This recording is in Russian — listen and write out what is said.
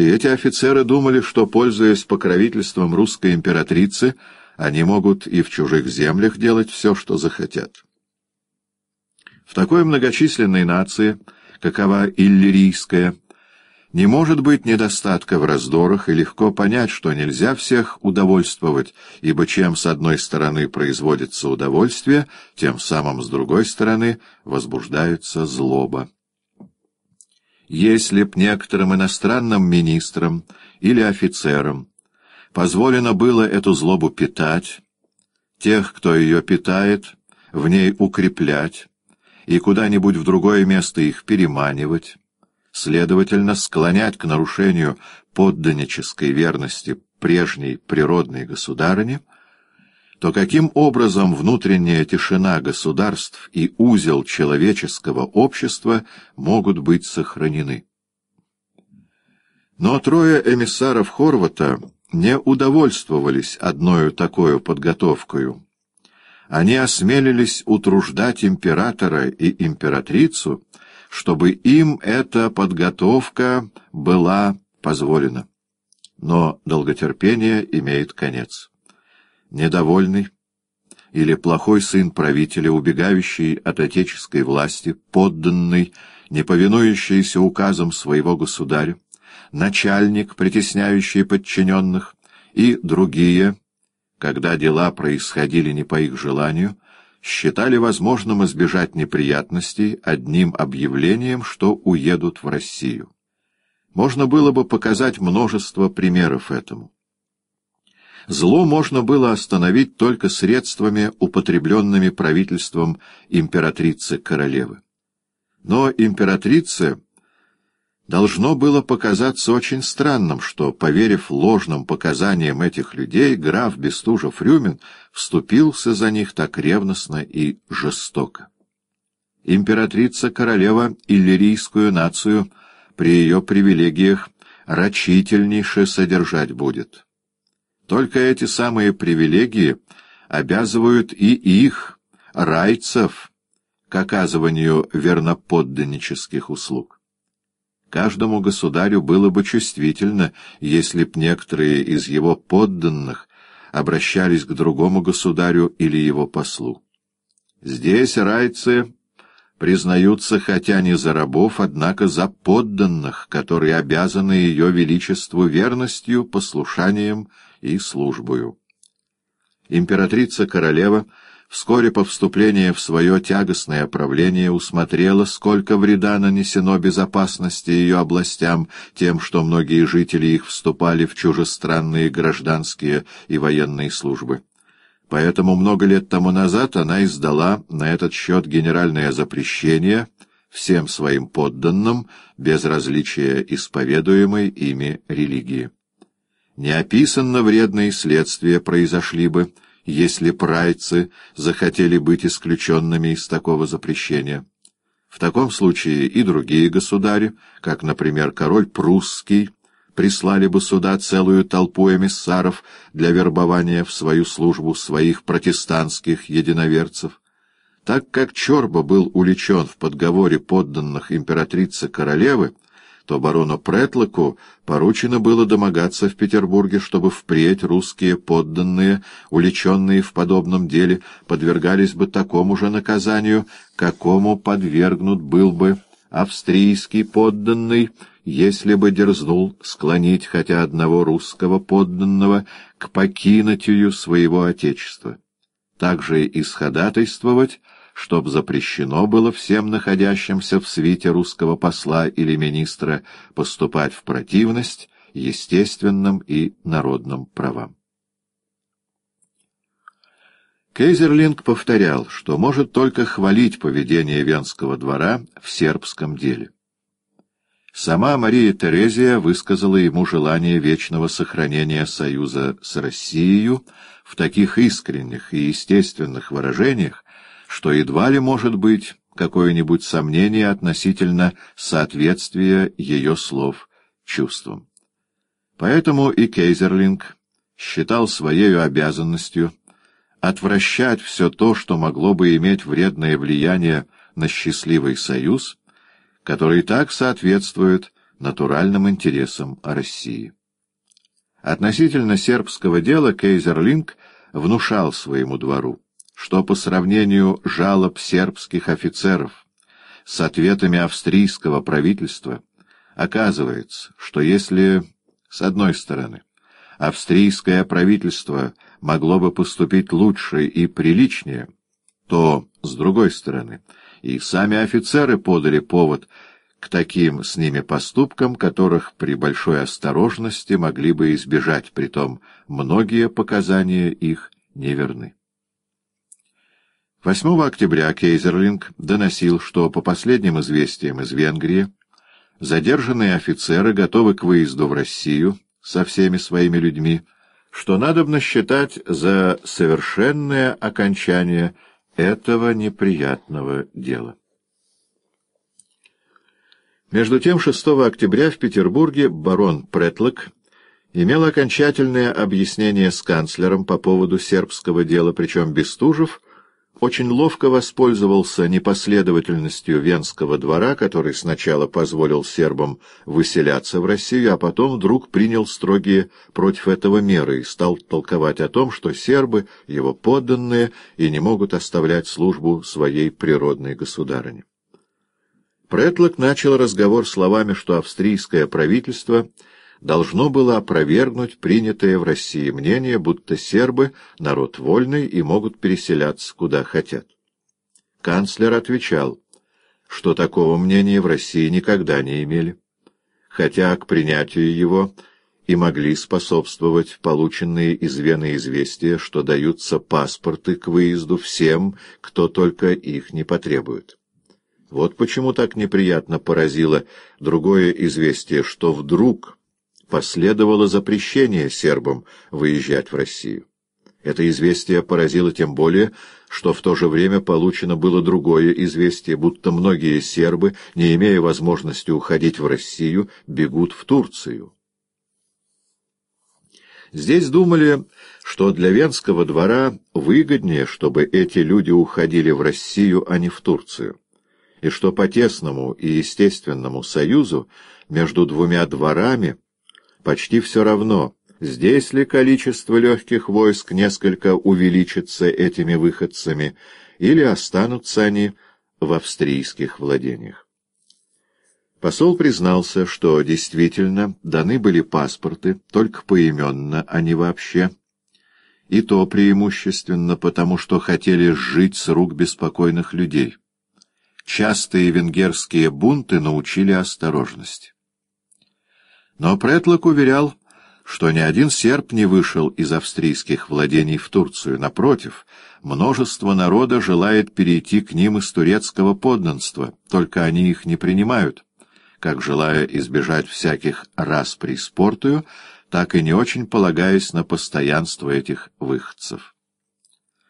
И эти офицеры думали, что, пользуясь покровительством русской императрицы, они могут и в чужих землях делать все, что захотят. В такой многочисленной нации, какова иллирийская, не может быть недостатка в раздорах, и легко понять, что нельзя всех удовольствовать, ибо чем с одной стороны производится удовольствие, тем самым с другой стороны возбуждается злоба. Если б некоторым иностранным министрам или офицерам позволено было эту злобу питать, тех, кто ее питает, в ней укреплять и куда-нибудь в другое место их переманивать, следовательно, склонять к нарушению подданнической верности прежней природной государыне, то каким образом внутренняя тишина государств и узел человеческого общества могут быть сохранены? Но трое эмиссаров Хорвата не удовольствовались одною такой подготовкою. Они осмелились утруждать императора и императрицу, чтобы им эта подготовка была позволена. Но долготерпение имеет конец. Недовольный или плохой сын правителя, убегающий от отеческой власти, подданный, не повинующийся указам своего государя, начальник, притесняющий подчиненных, и другие, когда дела происходили не по их желанию, считали возможным избежать неприятностей одним объявлением, что уедут в Россию. Можно было бы показать множество примеров этому. Зло можно было остановить только средствами, употребленными правительством императрицы-королевы. Но императрице должно было показаться очень странным, что, поверив ложным показаниям этих людей, граф Бестужев-Рюмин вступился за них так ревностно и жестоко. Императрица-королева иллирийскую нацию при ее привилегиях рачительнейше содержать будет. Только эти самые привилегии обязывают и их, райцев, к оказыванию верноподданнических услуг. Каждому государю было бы чувствительно, если б некоторые из его подданных обращались к другому государю или его послу. Здесь райцы признаются хотя не за рабов, однако за подданных, которые обязаны ее величеству верностью, послушанием и службою. Императрица-королева — вскоре по вступлении в свое тягостное правление усмотрела, сколько вреда нанесено безопасности ее областям тем, что многие жители их вступали в чужестранные гражданские и военные службы. Поэтому много лет тому назад она издала на этот счет генеральное запрещение всем своим подданным, без различия исповедуемой ими религии. Неописанно вредные следствия произошли бы, если прайцы захотели быть исключенными из такого запрещения. В таком случае и другие государи, как, например, король прусский, прислали бы сюда целую толпу эмиссаров для вербования в свою службу своих протестантских единоверцев. Так как Чорба был уличен в подговоре подданных императрицы-королевы, то барону Претлоку поручено было домогаться в Петербурге, чтобы впредь русские подданные, уличенные в подобном деле, подвергались бы такому же наказанию, какому подвергнут был бы австрийский подданный, если бы дерзнул склонить хотя одного русского подданного к покинутию своего отечества. Также и исходатайствовать чтоб запрещено было всем находящимся в свите русского посла или министра поступать в противность естественным и народным правам. Кейзерлинг повторял, что может только хвалить поведение Венского двора в сербском деле. Сама Мария Терезия высказала ему желание вечного сохранения союза с Россией в таких искренних и естественных выражениях, что едва ли может быть какое-нибудь сомнение относительно соответствия ее слов чувствам. Поэтому и Кейзерлинг считал своей обязанностью отвращать все то, что могло бы иметь вредное влияние на счастливый союз, который так соответствует натуральным интересам России. Относительно сербского дела Кейзерлинг внушал своему двору, что по сравнению жалоб сербских офицеров с ответами австрийского правительства оказывается, что если, с одной стороны, австрийское правительство могло бы поступить лучше и приличнее, то, с другой стороны, и сами офицеры подали повод к таким с ними поступкам, которых при большой осторожности могли бы избежать, притом многие показания их неверны. 8 октября Кейзерлинг доносил, что по последним известиям из Венгрии задержанные офицеры готовы к выезду в Россию со всеми своими людьми, что надобно считать за совершенное окончание этого неприятного дела. Между тем, 6 октября в Петербурге барон Претлок имел окончательное объяснение с канцлером по поводу сербского дела, причем Бестужев очень ловко воспользовался непоследовательностью Венского двора, который сначала позволил сербам выселяться в Россию, а потом вдруг принял строгие против этого меры и стал толковать о том, что сербы, его подданные, и не могут оставлять службу своей природной государыне. Претлок начал разговор словами, что австрийское правительство должно было опровергнуть принятое в России мнение, будто сербы — народ вольный и могут переселяться куда хотят. Канцлер отвечал, что такого мнения в России никогда не имели, хотя к принятию его и могли способствовать полученные из Вены известия, что даются паспорты к выезду всем, кто только их не потребует. Вот почему так неприятно поразило другое известие, что вдруг последовало запрещение сербам выезжать в Россию. Это известие поразило тем более, что в то же время получено было другое известие, будто многие сербы, не имея возможности уходить в Россию, бегут в Турцию. Здесь думали, что для Венского двора выгоднее, чтобы эти люди уходили в Россию, а не в Турцию и что по тесному и естественному союзу между двумя дворами почти все равно, здесь ли количество легких войск несколько увеличится этими выходцами, или останутся они в австрийских владениях. Посол признался, что действительно даны были паспорты, только поименно, а не вообще, и то преимущественно потому, что хотели жить с рук беспокойных людей. Частые венгерские бунты научили осторожности. Но Претлок уверял, что ни один серб не вышел из австрийских владений в Турцию. Напротив, множество народа желает перейти к ним из турецкого подданства, только они их не принимают, как желая избежать всяких расприй с портую, так и не очень полагаясь на постоянство этих выходцев.